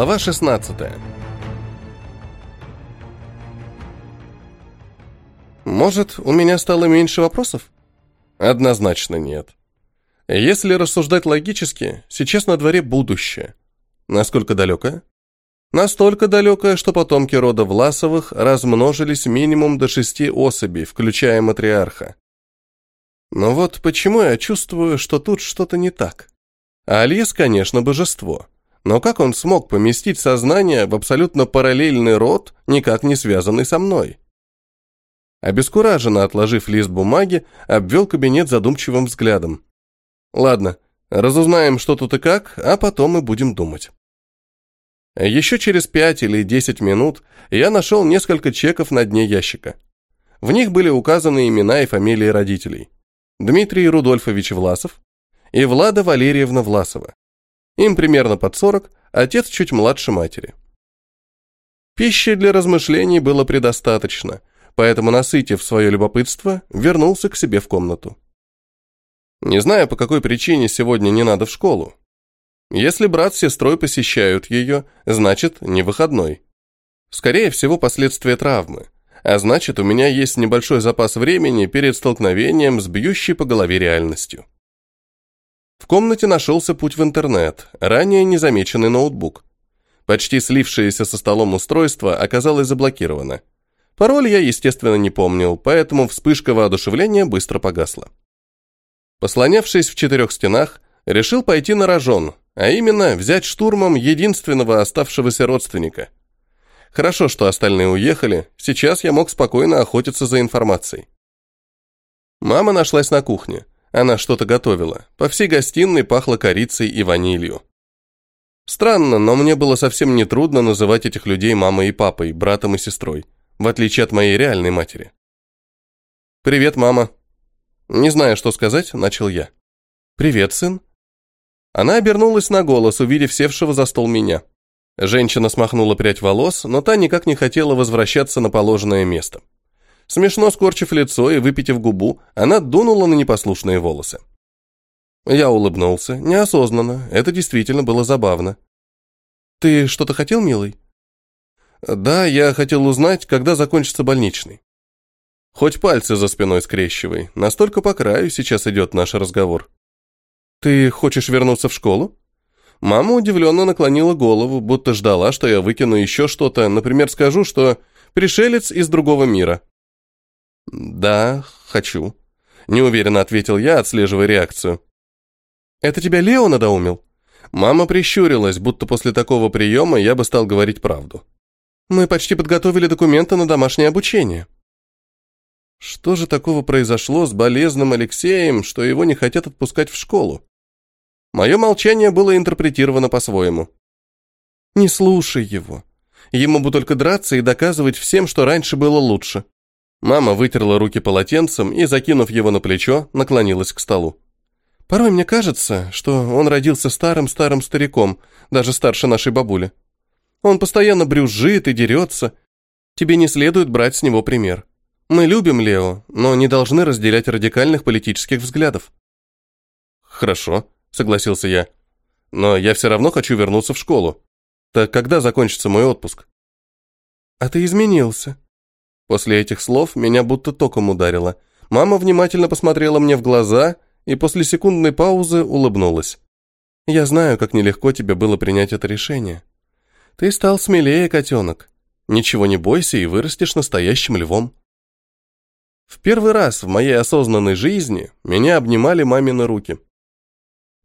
Глава 16 Может, у меня стало меньше вопросов? Однозначно нет. Если рассуждать логически, сейчас на дворе будущее. Насколько далекое? Настолько далекое, что потомки рода Власовых размножились минимум до шести особей, включая матриарха. Но вот почему я чувствую, что тут что-то не так? Алис, конечно, божество. Но как он смог поместить сознание в абсолютно параллельный род, никак не связанный со мной? Обескураженно отложив лист бумаги, обвел кабинет задумчивым взглядом. Ладно, разузнаем, что тут и как, а потом мы будем думать. Еще через пять или десять минут я нашел несколько чеков на дне ящика. В них были указаны имена и фамилии родителей. Дмитрий Рудольфович Власов и Влада Валерьевна Власова. Им примерно под 40, отец чуть младше матери. Пищи для размышлений было предостаточно, поэтому, насытив свое любопытство, вернулся к себе в комнату. Не знаю, по какой причине сегодня не надо в школу. Если брат с сестрой посещают ее, значит, не выходной. Скорее всего, последствия травмы. А значит, у меня есть небольшой запас времени перед столкновением с бьющей по голове реальностью. В комнате нашелся путь в интернет, ранее незамеченный ноутбук. Почти слившееся со столом устройство оказалось заблокировано. Пароль я, естественно, не помнил, поэтому вспышка воодушевления быстро погасла. Послонявшись в четырех стенах, решил пойти на рожон, а именно взять штурмом единственного оставшегося родственника. Хорошо, что остальные уехали, сейчас я мог спокойно охотиться за информацией. Мама нашлась на кухне. Она что-то готовила. По всей гостиной пахло корицей и ванилью. Странно, но мне было совсем не трудно называть этих людей мамой и папой, братом и сестрой, в отличие от моей реальной матери. «Привет, мама». Не зная, что сказать, начал я. «Привет, сын». Она обернулась на голос, увидев севшего за стол меня. Женщина смахнула прядь волос, но та никак не хотела возвращаться на положенное место. Смешно скорчив лицо и выпитив губу, она дунула на непослушные волосы. Я улыбнулся, неосознанно, это действительно было забавно. «Ты что-то хотел, милый?» «Да, я хотел узнать, когда закончится больничный». Хоть пальцы за спиной скрещивай, настолько по краю сейчас идет наш разговор. «Ты хочешь вернуться в школу?» Мама удивленно наклонила голову, будто ждала, что я выкину еще что-то, например, скажу, что пришелец из другого мира. «Да, хочу», — неуверенно ответил я, отслеживая реакцию. «Это тебя Лео надоумил?» Мама прищурилась, будто после такого приема я бы стал говорить правду. «Мы почти подготовили документы на домашнее обучение». Что же такого произошло с болезным Алексеем, что его не хотят отпускать в школу? Мое молчание было интерпретировано по-своему. «Не слушай его. Ему бы только драться и доказывать всем, что раньше было лучше. Мама вытерла руки полотенцем и, закинув его на плечо, наклонилась к столу. Порой мне кажется, что он родился старым-старым стариком, даже старше нашей бабули. Он постоянно брюзжит и дерется. Тебе не следует брать с него пример. Мы любим Лео, но не должны разделять радикальных политических взглядов. Хорошо, согласился я. Но я все равно хочу вернуться в школу. Так когда закончится мой отпуск? А ты изменился, После этих слов меня будто током ударило. Мама внимательно посмотрела мне в глаза и после секундной паузы улыбнулась. «Я знаю, как нелегко тебе было принять это решение. Ты стал смелее, котенок. Ничего не бойся и вырастешь настоящим львом». В первый раз в моей осознанной жизни меня обнимали мамины руки.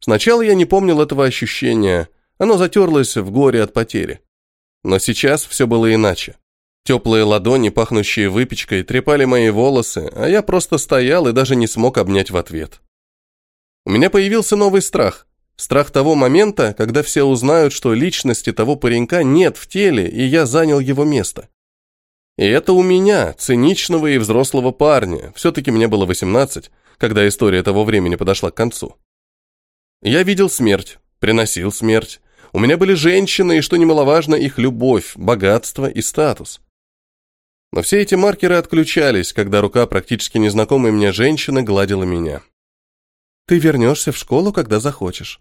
Сначала я не помнил этого ощущения, оно затерлось в горе от потери. Но сейчас все было иначе. Теплые ладони, пахнущие выпечкой, трепали мои волосы, а я просто стоял и даже не смог обнять в ответ. У меня появился новый страх. Страх того момента, когда все узнают, что личности того паренька нет в теле, и я занял его место. И это у меня, циничного и взрослого парня, все-таки мне было 18, когда история того времени подошла к концу. Я видел смерть, приносил смерть. У меня были женщины, и, что немаловажно, их любовь, богатство и статус. Но все эти маркеры отключались, когда рука практически незнакомой мне женщины гладила меня. «Ты вернешься в школу, когда захочешь.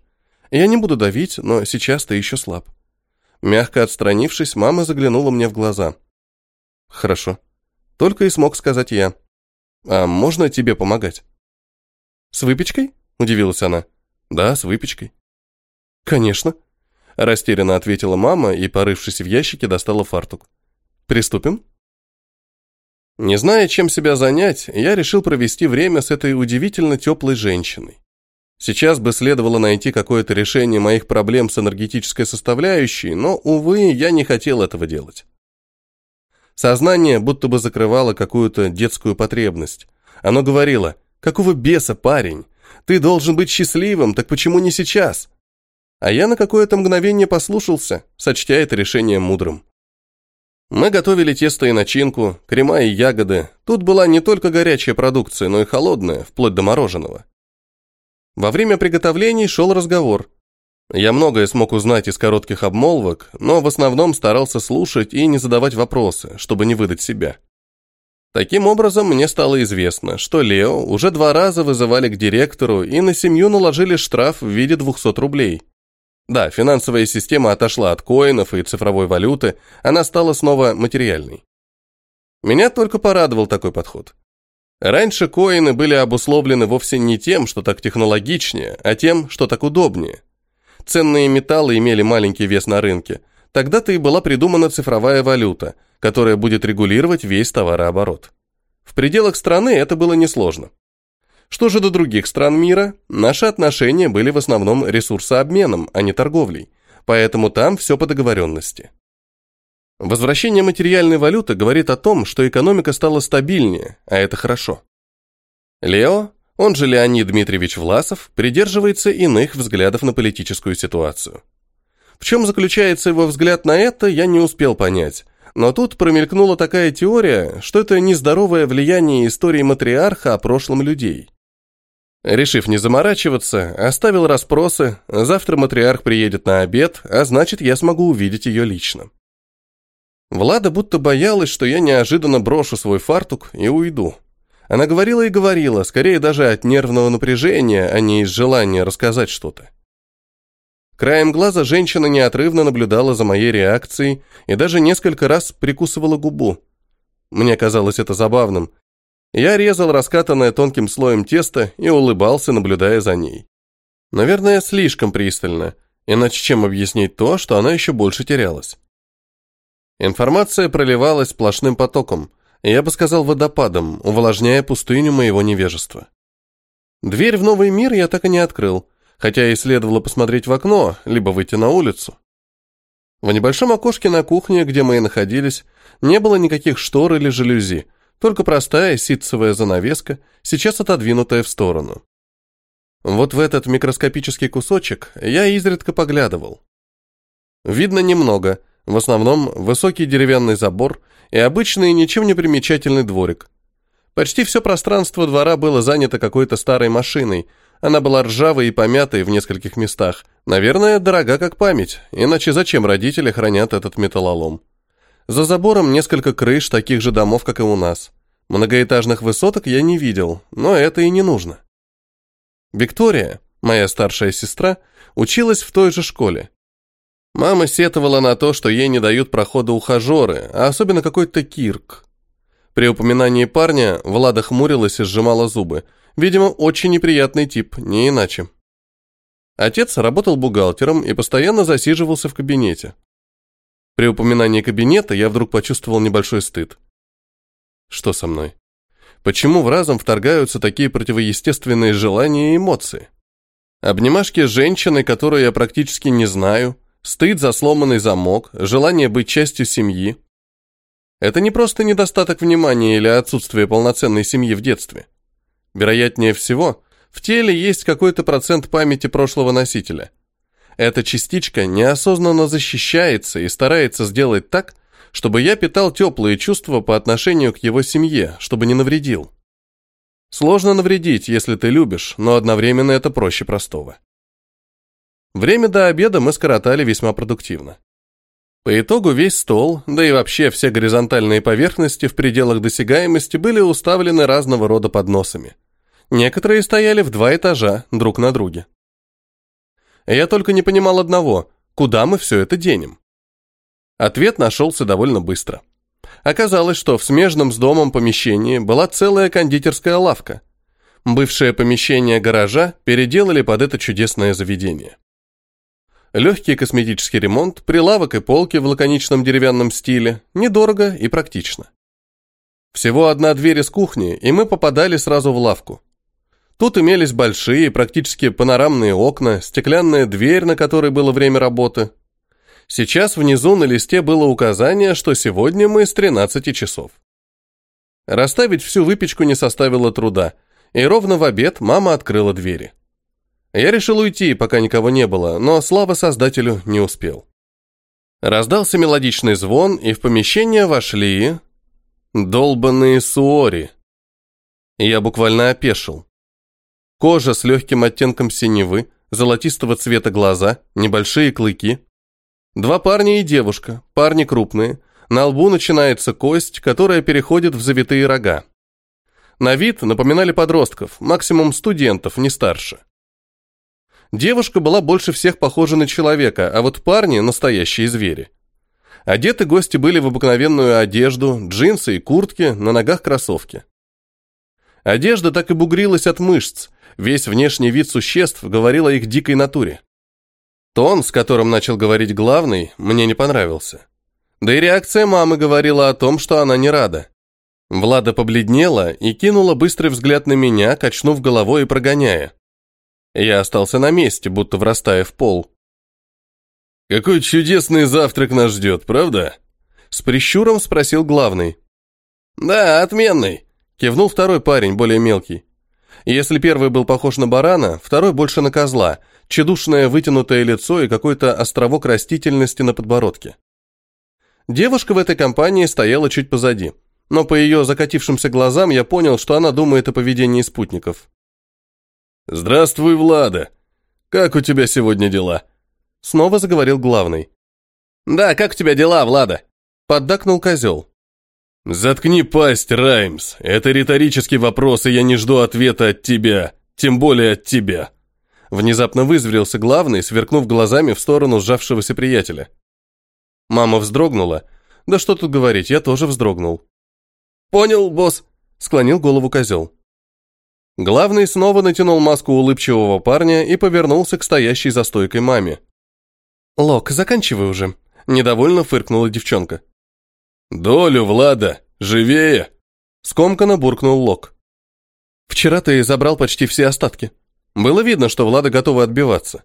Я не буду давить, но сейчас ты еще слаб. Мягко отстранившись, мама заглянула мне в глаза. «Хорошо». Только и смог сказать я. «А можно тебе помогать?» «С выпечкой?» – удивилась она. «Да, с выпечкой». «Конечно», – растерянно ответила мама и, порывшись в ящике, достала фартук. «Приступим?» Не зная, чем себя занять, я решил провести время с этой удивительно теплой женщиной. Сейчас бы следовало найти какое-то решение моих проблем с энергетической составляющей, но, увы, я не хотел этого делать. Сознание будто бы закрывало какую-то детскую потребность. Оно говорило, какого беса, парень? Ты должен быть счастливым, так почему не сейчас? А я на какое-то мгновение послушался, сочтя это решение мудрым. Мы готовили тесто и начинку, крема и ягоды. Тут была не только горячая продукция, но и холодная, вплоть до мороженого. Во время приготовлений шел разговор. Я многое смог узнать из коротких обмолвок, но в основном старался слушать и не задавать вопросы, чтобы не выдать себя. Таким образом, мне стало известно, что Лео уже два раза вызывали к директору и на семью наложили штраф в виде 200 рублей. Да, финансовая система отошла от коинов и цифровой валюты, она стала снова материальной. Меня только порадовал такой подход. Раньше коины были обусловлены вовсе не тем, что так технологичнее, а тем, что так удобнее. Ценные металлы имели маленький вес на рынке. Тогда-то и была придумана цифровая валюта, которая будет регулировать весь товарооборот. В пределах страны это было несложно. Что же до других стран мира, наши отношения были в основном ресурсообменом, а не торговлей, поэтому там все по договоренности. Возвращение материальной валюты говорит о том, что экономика стала стабильнее, а это хорошо. Лео, он же Леонид Дмитриевич Власов, придерживается иных взглядов на политическую ситуацию. В чем заключается его взгляд на это, я не успел понять, но тут промелькнула такая теория, что это нездоровое влияние истории матриарха о прошлом людей. Решив не заморачиваться, оставил расспросы, завтра матриарх приедет на обед, а значит, я смогу увидеть ее лично. Влада будто боялась, что я неожиданно брошу свой фартук и уйду. Она говорила и говорила, скорее даже от нервного напряжения, а не из желания рассказать что-то. Краем глаза женщина неотрывно наблюдала за моей реакцией и даже несколько раз прикусывала губу. Мне казалось это забавным. Я резал раскатанное тонким слоем тесто и улыбался, наблюдая за ней. Наверное, слишком пристально, иначе чем объяснить то, что она еще больше терялась. Информация проливалась сплошным потоком, я бы сказал водопадом, увлажняя пустыню моего невежества. Дверь в новый мир я так и не открыл, хотя и следовало посмотреть в окно, либо выйти на улицу. В небольшом окошке на кухне, где мы и находились, не было никаких штор или жалюзи, только простая ситцевая занавеска, сейчас отодвинутая в сторону. Вот в этот микроскопический кусочек я изредка поглядывал. Видно немного – в основном высокий деревянный забор и обычный ничем не примечательный дворик. Почти все пространство двора было занято какой-то старой машиной. Она была ржавой и помятой в нескольких местах. Наверное, дорога как память, иначе зачем родители хранят этот металлолом? За забором несколько крыш таких же домов, как и у нас. Многоэтажных высоток я не видел, но это и не нужно. Виктория, моя старшая сестра, училась в той же школе. Мама сетовала на то, что ей не дают прохода ухажеры, а особенно какой-то Кирк. При упоминании парня Влада хмурилась и сжимала зубы. Видимо, очень неприятный тип, не иначе. Отец работал бухгалтером и постоянно засиживался в кабинете. При упоминании кабинета я вдруг почувствовал небольшой стыд. Что со мной? Почему в разом вторгаются такие противоестественные желания и эмоции? Обнимашки с женщиной, которую я практически не знаю – Стыд за сломанный замок, желание быть частью семьи. Это не просто недостаток внимания или отсутствие полноценной семьи в детстве. Вероятнее всего, в теле есть какой-то процент памяти прошлого носителя. Эта частичка неосознанно защищается и старается сделать так, чтобы я питал теплые чувства по отношению к его семье, чтобы не навредил. Сложно навредить, если ты любишь, но одновременно это проще простого. Время до обеда мы скоротали весьма продуктивно. По итогу весь стол, да и вообще все горизонтальные поверхности в пределах досягаемости были уставлены разного рода подносами. Некоторые стояли в два этажа, друг на друге. Я только не понимал одного, куда мы все это денем. Ответ нашелся довольно быстро. Оказалось, что в смежном с домом помещении была целая кондитерская лавка. Бывшее помещение гаража переделали под это чудесное заведение. Легкий косметический ремонт, прилавок и полки в лаконичном деревянном стиле, недорого и практично. Всего одна дверь из кухни, и мы попадали сразу в лавку. Тут имелись большие, практически панорамные окна, стеклянная дверь, на которой было время работы. Сейчас внизу на листе было указание, что сегодня мы с 13 часов. Расставить всю выпечку не составило труда, и ровно в обед мама открыла двери. Я решил уйти, пока никого не было, но слава создателю не успел. Раздался мелодичный звон, и в помещение вошли... долбанные суори. Я буквально опешил. Кожа с легким оттенком синевы, золотистого цвета глаза, небольшие клыки. Два парня и девушка, парни крупные. На лбу начинается кость, которая переходит в завитые рога. На вид напоминали подростков, максимум студентов, не старше. Девушка была больше всех похожа на человека, а вот парни – настоящие звери. Одеты гости были в обыкновенную одежду, джинсы и куртки, на ногах кроссовки. Одежда так и бугрилась от мышц, весь внешний вид существ говорил о их дикой натуре. Тон, с которым начал говорить главный, мне не понравился. Да и реакция мамы говорила о том, что она не рада. Влада побледнела и кинула быстрый взгляд на меня, качнув головой и прогоняя. Я остался на месте, будто врастая в пол. «Какой чудесный завтрак нас ждет, правда?» С прищуром спросил главный. «Да, отменный», — кивнул второй парень, более мелкий. Если первый был похож на барана, второй больше на козла, чедушное вытянутое лицо и какой-то островок растительности на подбородке. Девушка в этой компании стояла чуть позади, но по ее закатившимся глазам я понял, что она думает о поведении спутников. «Здравствуй, Влада! Как у тебя сегодня дела?» Снова заговорил главный. «Да, как у тебя дела, Влада?» Поддакнул козел. «Заткни пасть, Раймс. Это риторический вопрос, и я не жду ответа от тебя. Тем более от тебя». Внезапно вызверился главный, сверкнув глазами в сторону сжавшегося приятеля. Мама вздрогнула. Да что тут говорить, я тоже вздрогнул. «Понял, босс», — склонил голову козел. Главный снова натянул маску улыбчивого парня и повернулся к стоящей за стойкой маме. «Лок, заканчивай уже», – недовольно фыркнула девчонка. «Долю, Влада! Живее!» – скомканно буркнул Лок. «Вчера ты забрал почти все остатки. Было видно, что Влада готова отбиваться.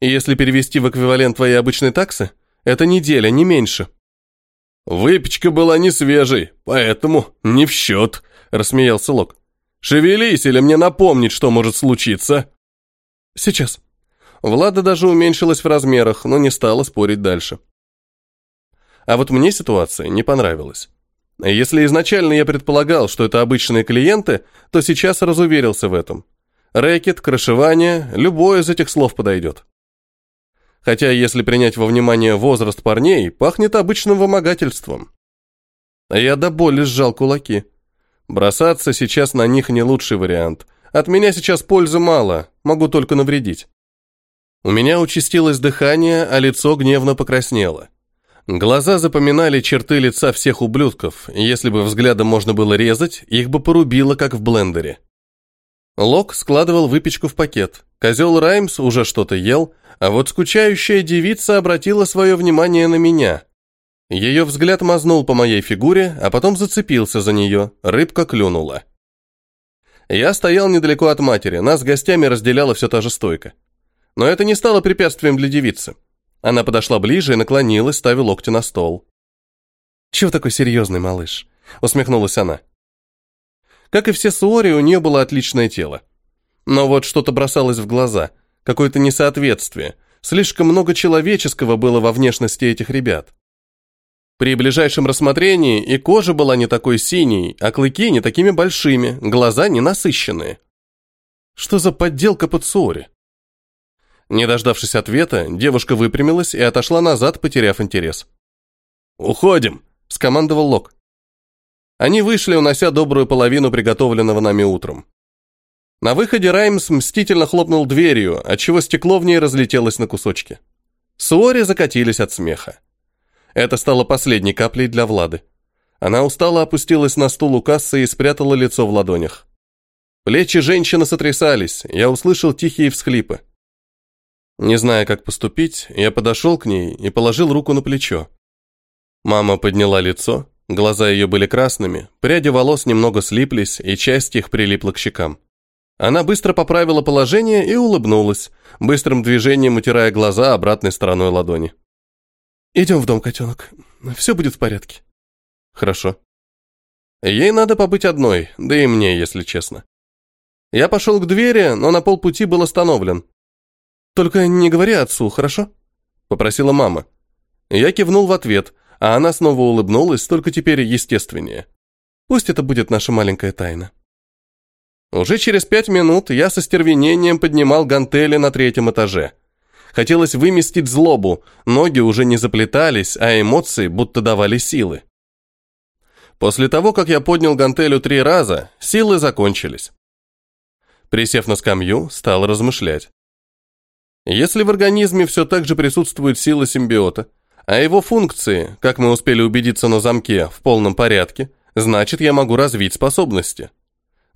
если перевести в эквивалент твоей обычной таксы, это неделя, не меньше». «Выпечка была не свежей, поэтому не в счет», – рассмеялся Лок. Шевелись, или мне напомнить, что может случиться?» «Сейчас». Влада даже уменьшилась в размерах, но не стала спорить дальше. А вот мне ситуация не понравилась. Если изначально я предполагал, что это обычные клиенты, то сейчас разуверился в этом. Рэкет, крышевание, любое из этих слов подойдет. Хотя, если принять во внимание возраст парней, пахнет обычным вымогательством. Я до боли сжал кулаки. Бросаться сейчас на них не лучший вариант. От меня сейчас пользы мало, могу только навредить. У меня участилось дыхание, а лицо гневно покраснело. Глаза запоминали черты лица всех ублюдков, если бы взглядом можно было резать, их бы порубило, как в блендере. Лок складывал выпечку в пакет, козел Раймс уже что-то ел, а вот скучающая девица обратила свое внимание на меня. Ее взгляд мазнул по моей фигуре, а потом зацепился за нее, рыбка клюнула. Я стоял недалеко от матери, нас с гостями разделяла все та же стойка. Но это не стало препятствием для девицы. Она подошла ближе и наклонилась, ставя локти на стол. «Чего такой серьезный, малыш?» — усмехнулась она. Как и все суори, у нее было отличное тело. Но вот что-то бросалось в глаза, какое-то несоответствие. Слишком много человеческого было во внешности этих ребят. При ближайшем рассмотрении и кожа была не такой синей, а клыки не такими большими, глаза не насыщенные. Что за подделка под Суори? Не дождавшись ответа, девушка выпрямилась и отошла назад, потеряв интерес. «Уходим!» – скомандовал Лок. Они вышли, унося добрую половину приготовленного нами утром. На выходе Раймс мстительно хлопнул дверью, отчего стекло в ней разлетелось на кусочки. Суори закатились от смеха. Это стало последней каплей для Влады. Она устало опустилась на стул у кассы и спрятала лицо в ладонях. Плечи женщины сотрясались, я услышал тихие всхлипы. Не зная, как поступить, я подошел к ней и положил руку на плечо. Мама подняла лицо, глаза ее были красными, пряди волос немного слиплись, и часть их прилипла к щекам. Она быстро поправила положение и улыбнулась, быстрым движением утирая глаза обратной стороной ладони. «Идем в дом, котенок. Все будет в порядке». Хорошо. Ей надо побыть одной, да и мне, если честно. Я пошел к двери, но на полпути был остановлен. «Только не говори отцу, хорошо?» — попросила мама. Я кивнул в ответ, а она снова улыбнулась, только теперь естественнее. «Пусть это будет наша маленькая тайна». Уже через пять минут я со стервенением поднимал гантели на третьем этаже. Хотелось выместить злобу, ноги уже не заплетались, а эмоции будто давали силы. После того, как я поднял гантелю три раза, силы закончились. Присев на скамью, стал размышлять. Если в организме все так же присутствует сила симбиота, а его функции, как мы успели убедиться на замке, в полном порядке, значит, я могу развить способности.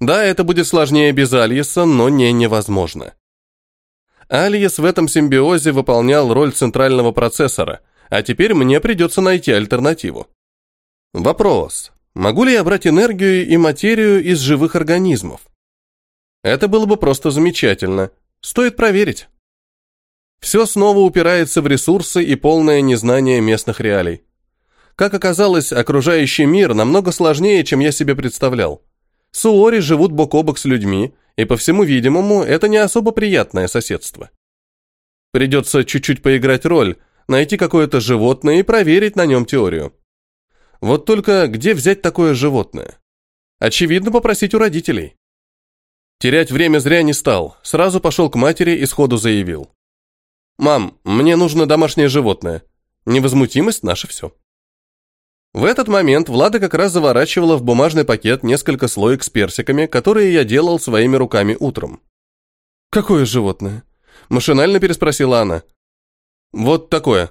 Да, это будет сложнее без Альеса, но не невозможно. Альес в этом симбиозе выполнял роль центрального процессора, а теперь мне придется найти альтернативу. Вопрос. Могу ли я брать энергию и материю из живых организмов? Это было бы просто замечательно. Стоит проверить. Все снова упирается в ресурсы и полное незнание местных реалий. Как оказалось, окружающий мир намного сложнее, чем я себе представлял. Суори живут бок о бок с людьми, и по всему видимому, это не особо приятное соседство. Придется чуть-чуть поиграть роль, найти какое-то животное и проверить на нем теорию. Вот только где взять такое животное? Очевидно, попросить у родителей. Терять время зря не стал, сразу пошел к матери и сходу заявил. «Мам, мне нужно домашнее животное. Невозмутимость – наше все». В этот момент Влада как раз заворачивала в бумажный пакет несколько слоек с персиками, которые я делал своими руками утром. «Какое животное?» – машинально переспросила она. «Вот такое»,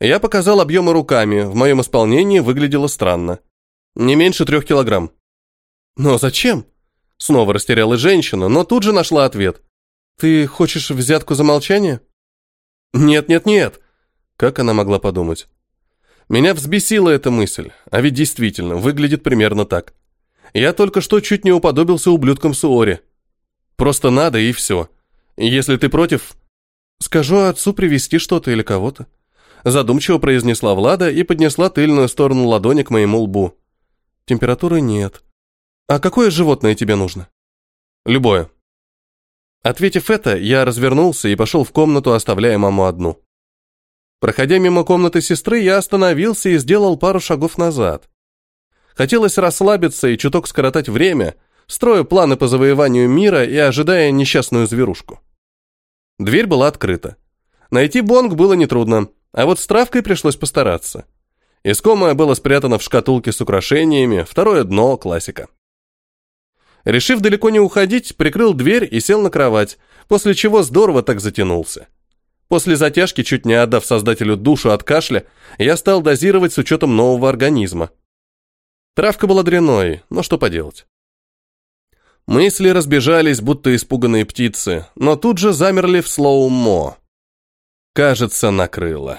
я показал объемы руками, в моем исполнении выглядело странно. Не меньше трех килограмм. «Но зачем?» Снова растерялась женщина, но тут же нашла ответ. «Ты хочешь взятку за молчание?» «Нет-нет-нет!» Как она могла подумать? Меня взбесила эта мысль, а ведь действительно, выглядит примерно так. Я только что чуть не уподобился ублюдкам Суори. Просто надо и все. Если ты против, скажу отцу привезти что-то или кого-то задумчиво произнесла Влада и поднесла тыльную сторону ладони к моему лбу. Температуры нет. А какое животное тебе нужно? Любое. Ответив это, я развернулся и пошел в комнату, оставляя маму одну. Проходя мимо комнаты сестры, я остановился и сделал пару шагов назад. Хотелось расслабиться и чуток скоротать время, строя планы по завоеванию мира и ожидая несчастную зверушку. Дверь была открыта. Найти Бонг было нетрудно. А вот с травкой пришлось постараться. Искомое было спрятано в шкатулке с украшениями, второе дно – классика. Решив далеко не уходить, прикрыл дверь и сел на кровать, после чего здорово так затянулся. После затяжки, чуть не отдав создателю душу от кашля, я стал дозировать с учетом нового организма. Травка была дряной, но что поделать. Мысли разбежались, будто испуганные птицы, но тут же замерли в слоу-мо. Кажется, накрыло.